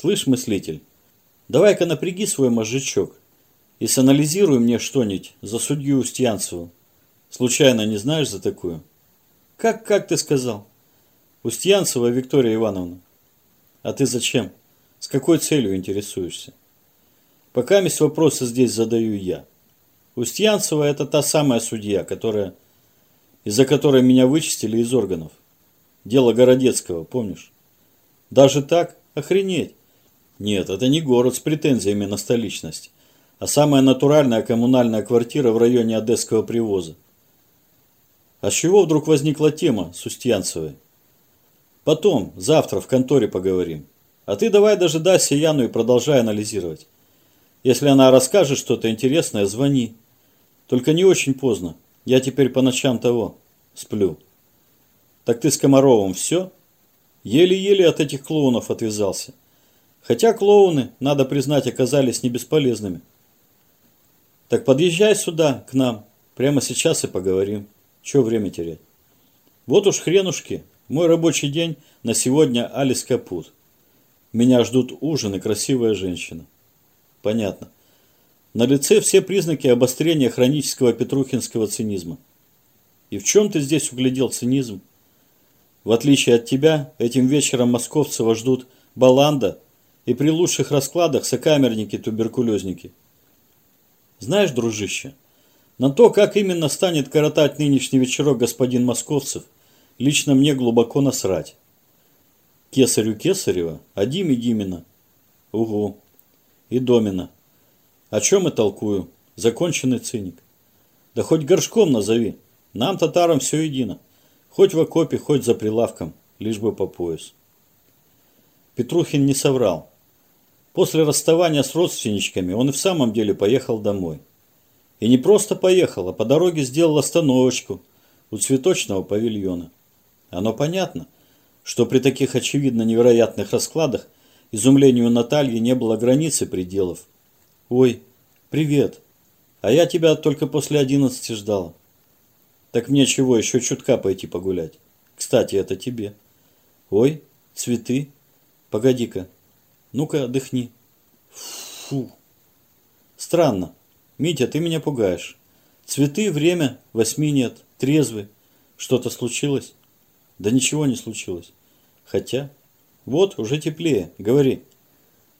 Слышь, мыслитель, давай-ка напряги свой мозжечок и санализируй мне что-нибудь за судью Устьянцеву. Случайно не знаешь за такую? Как, как ты сказал? Устьянцева Виктория Ивановна. А ты зачем? С какой целью интересуешься? Пока весь вопросы здесь задаю я. Устьянцева это та самая судья, которая, из-за которой меня вычистили из органов. Дело Городецкого, помнишь? Даже так? Охренеть. Нет, это не город с претензиями на столичность, а самая натуральная коммунальная квартира в районе Одесского привоза. А с чего вдруг возникла тема с Устьянцевой? Потом, завтра в конторе поговорим. А ты давай дожидайся Яну и продолжай анализировать. Если она расскажет что-то интересное, звони. Только не очень поздно. Я теперь по ночам того сплю. Так ты с Комаровым все? Еле-еле от этих клоунов отвязался. Хотя клоуны, надо признать, оказались не бесполезными. Так подъезжай сюда, к нам. Прямо сейчас и поговорим. Чего время терять? Вот уж хренушки. Мой рабочий день на сегодня Алис Капут. Меня ждут ужин и красивая женщина. Понятно. На лице все признаки обострения хронического петрухинского цинизма. И в чем ты здесь углядел цинизм? В отличие от тебя, этим вечером Московцева ждут баланда и при лучших раскладах сокамерники-туберкулезники. Знаешь, дружище, на то, как именно станет коротать нынешний вечерок господин Московцев, лично мне глубоко насрать. Кесарю Кесарева, а Диме Димина. Угу. И Домина. О чем и толкую. Законченный циник. Да хоть горшком назови. Нам, татарам, все едино. Хоть в окопе, хоть за прилавком, лишь бы по пояс. Петрухин не соврал. После расставания с родственничками он и в самом деле поехал домой. И не просто поехал, а по дороге сделал остановочку у цветочного павильона. Оно понятно, что при таких очевидно невероятных раскладах изумлению Натальи не было границы пределов. «Ой, привет! А я тебя только после одиннадцати ждала». Так мне чего, еще чутка пойти погулять? Кстати, это тебе. Ой, цветы. Погоди-ка. Ну-ка, отдохни. Фу. Странно. Митя, ты меня пугаешь. Цветы, время, восьми нет. Трезвый. Что-то случилось? Да ничего не случилось. Хотя... Вот, уже теплее. Говори.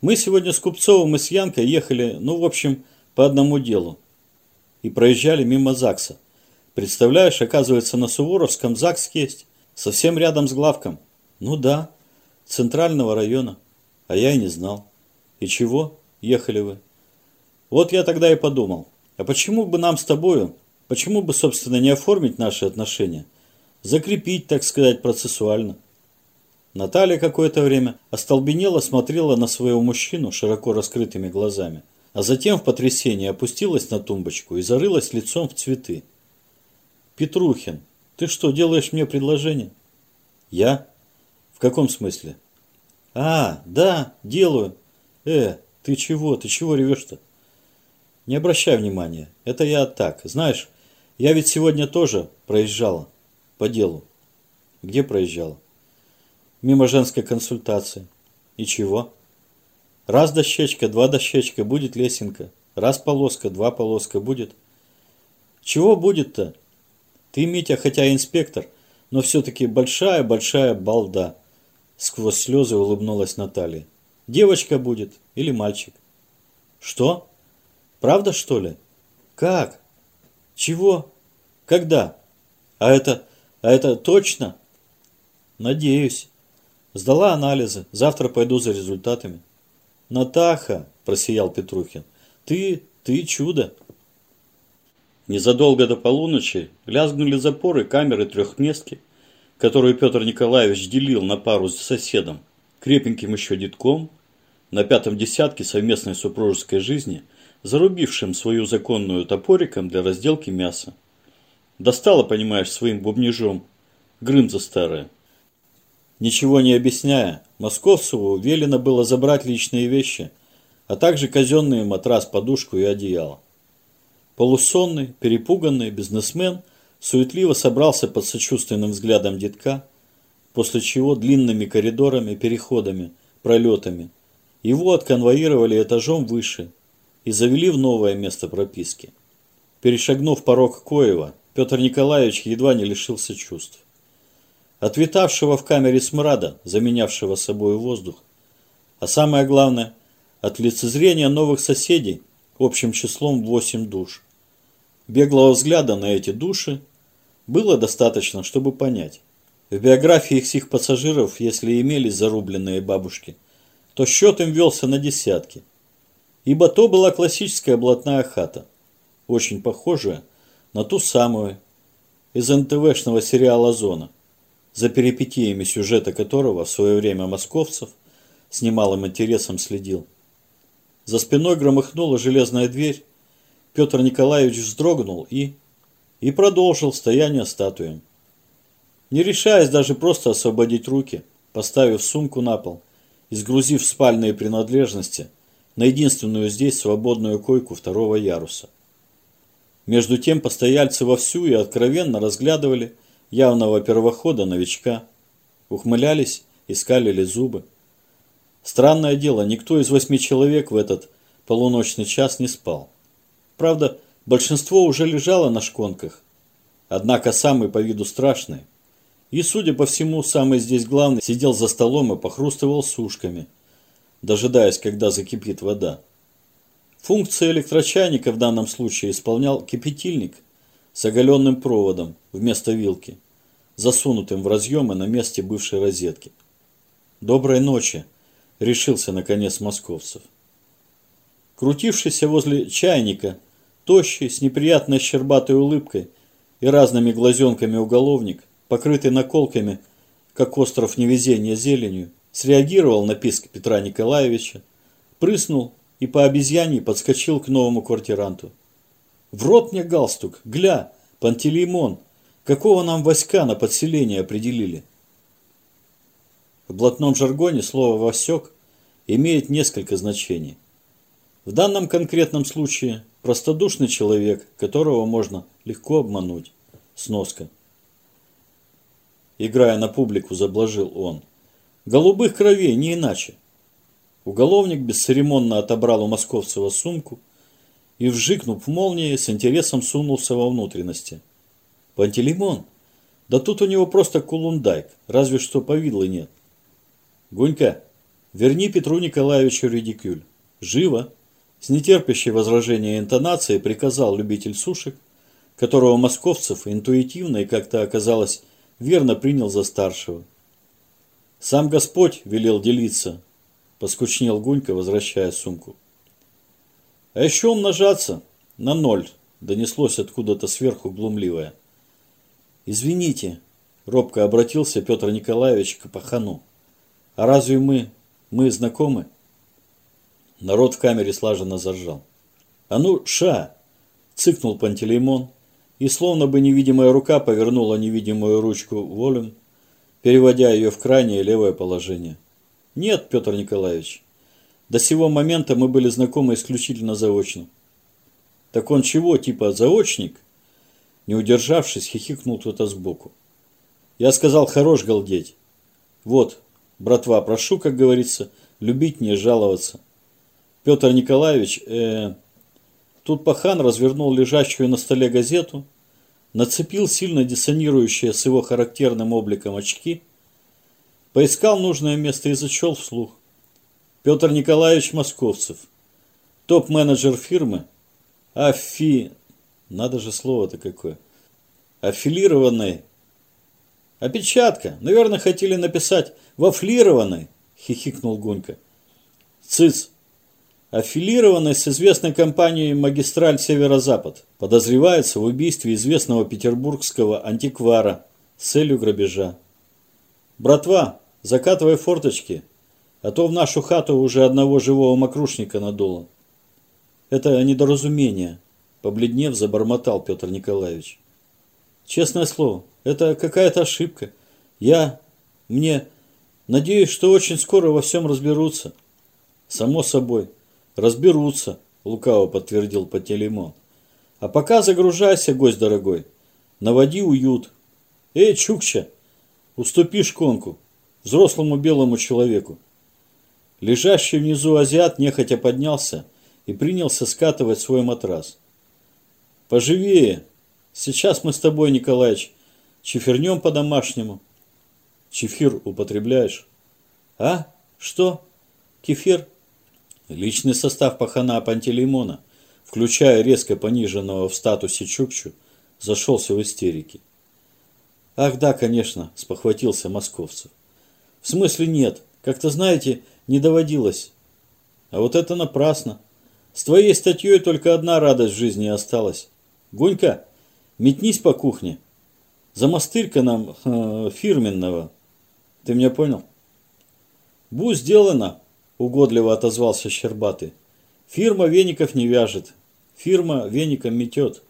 Мы сегодня с Купцовым и с Янкой ехали, ну, в общем, по одному делу. И проезжали мимо ЗАГСа. Представляешь, оказывается, на Суворовском ЗАГС есть. Совсем рядом с главком. Ну да, центрального района. А я и не знал. И чего? Ехали вы. Вот я тогда и подумал. А почему бы нам с тобою, почему бы, собственно, не оформить наши отношения? Закрепить, так сказать, процессуально. Наталья какое-то время остолбенело смотрела на своего мужчину широко раскрытыми глазами, а затем в потрясении опустилась на тумбочку и зарылась лицом в цветы. Петрухин, ты что, делаешь мне предложение? Я? В каком смысле? А, да, делаю. Э, ты чего, ты чего ревешь-то? Не обращай внимания, это я так. Знаешь, я ведь сегодня тоже проезжала по делу. Где проезжала? Мимо женской консультации. И чего? Раз дощечка, два дощечка, будет лесенка. Раз полоска, два полоска, будет. Чего будет-то? Ты, Митя, хотя инспектор, но все-таки большая-большая балда. Сквозь слезы улыбнулась Наталья. Девочка будет или мальчик? Что? Правда, что ли? Как? Чего? Когда? А это, а это точно? Надеюсь. Сдала анализы. Завтра пойду за результатами. Натаха, просиял Петрухин. Ты, ты чудо. Незадолго до полуночи лязгнули запоры камеры трехместки, которую Петр Николаевич делил на пару с соседом, крепеньким еще детком, на пятом десятке совместной супружеской жизни, зарубившим свою законную топориком для разделки мяса. Достала, понимаешь, своим бубнижом. Грымза старая. Ничего не объясняя, Московцеву велено было забрать личные вещи, а также казенные матрас, подушку и одеяло. Полусонный, перепуганный бизнесмен суетливо собрался под сочувственным взглядом детка, после чего длинными коридорами, переходами, пролетами Его отконвоировали этажом выше и завели в новое место прописки. Перешагнув порог Коева, Петр Николаевич едва не лишился чувств. От витавшего в камере смрада, заменявшего собой воздух, а самое главное, от лицезрения новых соседей общим числом 8 душ. Беглого взгляда на эти души было достаточно, чтобы понять. В биографиях всех пассажиров, если имелись зарубленные бабушки, то счет им велся на десятки. Ибо то была классическая блатная хата, очень похожая на ту самую из НТВшного сериала «Зона», за перипетиями сюжета которого в свое время московцев с немалым интересом следил. За спиной громыхнула железная дверь, Петр Николаевич вздрогнул и... и продолжил стояние статуем. Не решаясь даже просто освободить руки, поставив сумку на пол и сгрузив спальные принадлежности на единственную здесь свободную койку второго яруса. Между тем постояльцы вовсю и откровенно разглядывали явного первохода новичка, ухмылялись и скалили зубы. Странное дело, никто из восьми человек в этот полуночный час не спал. Правда, большинство уже лежало на шконках, однако самый по виду страшный и, судя по всему, самый здесь главный сидел за столом и похрустывал сушками, дожидаясь, когда закипит вода. Функции электрочайника в данном случае исполнял кипятильник с оголенным проводом вместо вилки, засунутым в разъемы на месте бывшей розетки. «Доброй ночи!» – решился наконец московцев. Крутившийся возле чайника, тощий, с неприятной щербатой улыбкой и разными глазенками уголовник, покрытый наколками, как остров невезения зеленью, среагировал на писк Петра Николаевича, прыснул и по обезьяне подскочил к новому квартиранту. «В рот мне галстук! Гля! Пантелеймон! Какого нам войска на подселение определили?» В блатном жаргоне слово «васек» имеет несколько значений. В данном конкретном случае простодушный человек, которого можно легко обмануть. Сноска. Играя на публику, заблажил он. Голубых кровей, не иначе. Уголовник бесцеремонно отобрал у Московцева сумку и, вжикнув молнией, с интересом сунулся во внутренности. Пантелеймон? Да тут у него просто кулундайк, разве что повидлы нет. Гунька, верни Петру Николаевичу редикюль. Живо! С нетерпящей возражения интонацией приказал любитель сушек, которого московцев интуитивно и как-то оказалось верно принял за старшего. Сам Господь велел делиться, поскучнел Гунька, возвращая сумку. А еще умножаться на ноль, донеслось откуда-то сверху глумливое. Извините, робко обратился Петр Николаевич к пахану. А разве мы, мы знакомы? Народ в камере слаженно заржал. А ну, ша! Цыкнул Пантелеймон, и словно бы невидимая рука повернула невидимую ручку волем, переводя ее в крайнее левое положение. Нет, Петр Николаевич. До сего момента мы были знакомы исключительно заочно. Так он чего, типа заочник? Не удержавшись, хихикнул кто-то сбоку. Я сказал, хорош галдеть. Вот, братва, прошу, как говорится, любить, не жаловаться. Петр Николаевич, э, тут пахан развернул лежащую на столе газету, нацепил сильно диссонирующие с его характерным обликом очки – Поискал нужное место и зачел вслух. Петр Николаевич Московцев, топ-менеджер фирмы, афи... Надо же слово-то какое. Аффилированной. Опечатка. Наверное, хотели написать «вафлированной», хихикнул Гунька. Цыц. Аффилированной с известной компанией «Магистраль Северо-Запад». Подозревается в убийстве известного петербургского антиквара с целью грабежа. Братва, Закатывай форточки, а то в нашу хату уже одного живого мокрушника надуло. Это недоразумение, побледнев, забормотал Петр Николаевич. Честное слово, это какая-то ошибка. Я, мне, надеюсь, что очень скоро во всем разберутся. Само собой, разберутся, лукаво подтвердил Пателеймон. А пока загружайся, гость дорогой, наводи уют. Эй, Чукча, уступи шконку взрослому белому человеку. Лежащий внизу азиат нехотя поднялся и принялся скатывать свой матрас. «Поживее! Сейчас мы с тобой, Николаич, чефернем по-домашнему». «Чефир употребляешь?» «А? Что? Кефир?» Личный состав пахана Пантелеймона, включая резко пониженного в статусе Чукчу, зашелся в истерике. «Ах да, конечно», – спохватился Московцев. «В смысле нет. Как-то, знаете, не доводилось. А вот это напрасно. С твоей статьей только одна радость в жизни осталась. Гунька, метнись по кухне. За мастырька нам э, фирменного. Ты меня понял? Бу сделано, угодливо отозвался Щербатый. Фирма веников не вяжет. Фирма веником метет.